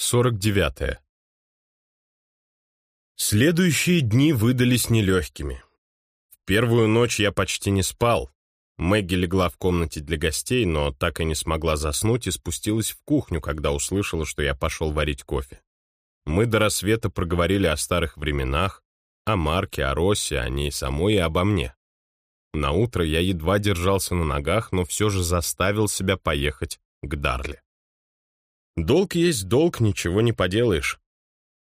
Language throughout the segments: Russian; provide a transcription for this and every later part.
49. Следующие дни выдались нелегкими. В первую ночь я почти не спал. Мэгги легла в комнате для гостей, но так и не смогла заснуть и спустилась в кухню, когда услышала, что я пошел варить кофе. Мы до рассвета проговорили о старых временах, о Марке, о Россе, о ней самой и обо мне. На утро я едва держался на ногах, но все же заставил себя поехать к Дарле. Долг есть долг, ничего не поделаешь.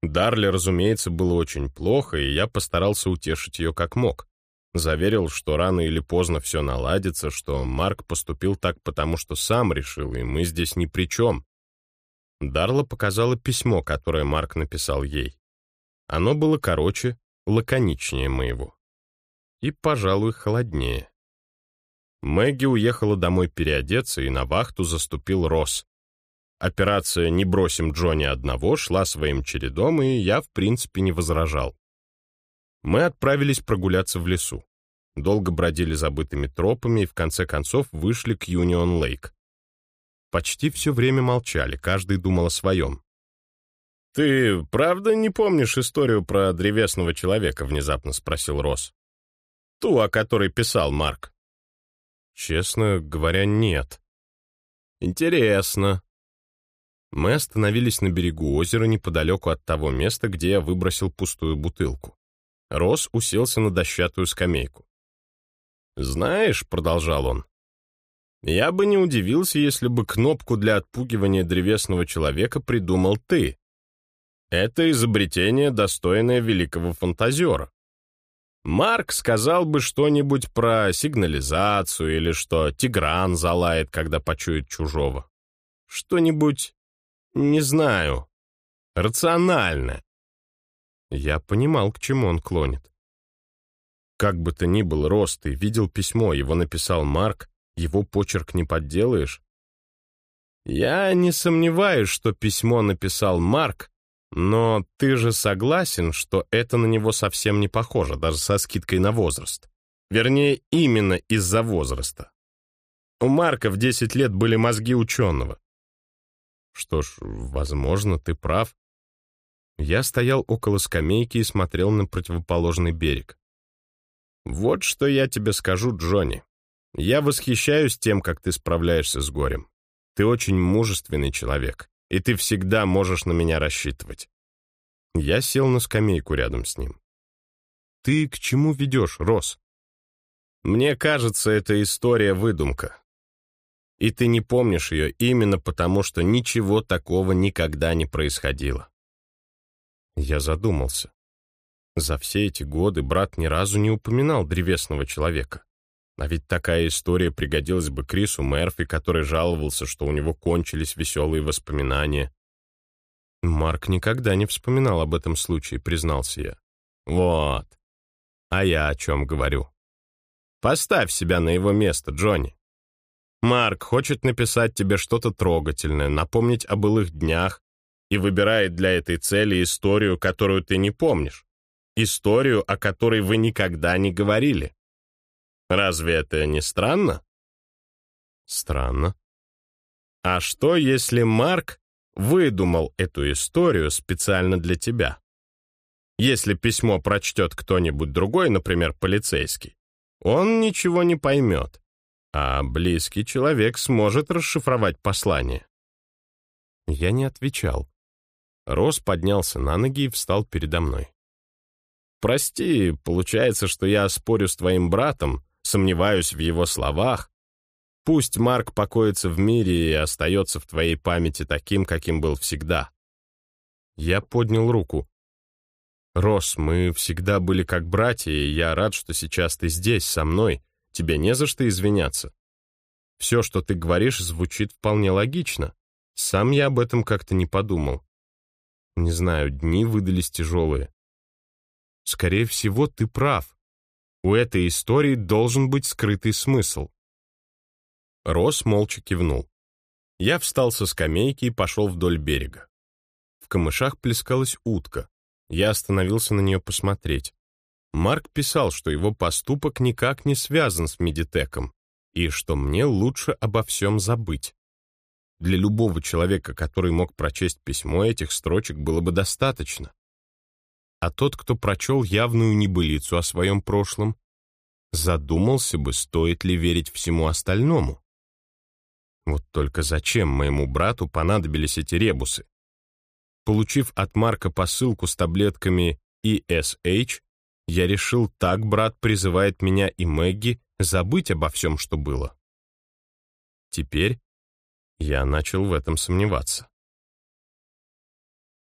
Дарле, разумеется, было очень плохо, и я постарался утешить ее как мог. Заверил, что рано или поздно все наладится, что Марк поступил так, потому что сам решил, и мы здесь ни при чем. Дарла показала письмо, которое Марк написал ей. Оно было короче, лаконичнее моего. И, пожалуй, холоднее. Мэгги уехала домой переодеться, и на вахту заступил Росс. Операция «Не бросим Джонни одного» шла своим чередом, и я, в принципе, не возражал. Мы отправились прогуляться в лесу. Долго бродили забытыми тропами и в конце концов вышли к Юнион-Лейк. Почти все время молчали, каждый думал о своем. «Ты правда не помнишь историю про древесного человека?» — внезапно спросил Росс. «Ту, о которой писал Марк». «Честно говоря, нет». «Интересно», мы остановились на берегу озера неподалеку от того места, где я выбросил пустую бутылку. Рос уселся на дощатую скамейку. «Знаешь», — продолжал он, — «я бы не удивился, если бы кнопку для отпугивания древесного человека придумал ты. Это изобретение, достойное великого фантазера. Марк сказал бы что-нибудь про сигнализацию или что Тигран залает, когда почует чужого. Что-нибудь не знаю. Рационально. Я понимал, к чему он клонит. Как бы то ни был, Рост, ты видел письмо, его написал Марк, его почерк не подделаешь. Я не сомневаюсь, что письмо написал Марк, но ты же согласен, что это на него совсем не похоже, даже со скидкой на возраст. Вернее, именно из-за возраста. У Марка в 10 лет были мозги ученого. Что ж, возможно, ты прав. Я стоял около скамейки и смотрел на противоположный берег. Вот что я тебе скажу, Джонни. Я восхищаюсь тем, как ты справляешься с горем. Ты очень мужественный человек, и ты всегда можешь на меня рассчитывать. Я сел на скамейку рядом с ним. Ты к чему ведешь, Рос? Мне кажется, эта история выдумка. И ты не помнишь ее именно потому, что ничего такого никогда не происходило. Я задумался. За все эти годы брат ни разу не упоминал древесного человека. А ведь такая история пригодилась бы Крису Мерфи, который жаловался, что у него кончились веселые воспоминания. Марк никогда не вспоминал об этом случае, признался я. Вот. А я о чем говорю? Поставь себя на его место, Джонни. Марк хочет написать тебе что-то трогательное, напомнить о былых днях и выбирает для этой цели историю, которую ты не помнишь. Историю, о которой вы никогда не говорили. Разве это не странно? Странно. А что, если Марк выдумал эту историю специально для тебя? Если письмо прочтет кто-нибудь другой, например, полицейский, он ничего не поймет а близкий человек сможет расшифровать послание. Я не отвечал. Рос поднялся на ноги и встал передо мной. «Прости, получается, что я спорю с твоим братом, сомневаюсь в его словах. Пусть Марк покоится в мире и остается в твоей памяти таким, каким был всегда». Я поднял руку. «Рос, мы всегда были как братья, и я рад, что сейчас ты здесь, со мной, Тебе не за что извиняться. Все, что ты говоришь, звучит вполне логично. Сам я об этом как-то не подумал. Не знаю, дни выдались тяжелые. Скорее всего, ты прав. У этой истории должен быть скрытый смысл. Рос молча кивнул. Я встал со скамейки и пошел вдоль берега. В камышах плескалась утка. Я остановился на нее посмотреть. Марк писал, что его поступок никак не связан с Медитеком и что мне лучше обо всем забыть. Для любого человека, который мог прочесть письмо, этих строчек было бы достаточно. А тот, кто прочел явную небылицу о своем прошлом, задумался бы, стоит ли верить всему остальному. Вот только зачем моему брату понадобились эти ребусы? Получив от Марка посылку с таблетками ESH, я решил, так брат призывает меня и Мэгги забыть обо всем, что было. Теперь я начал в этом сомневаться.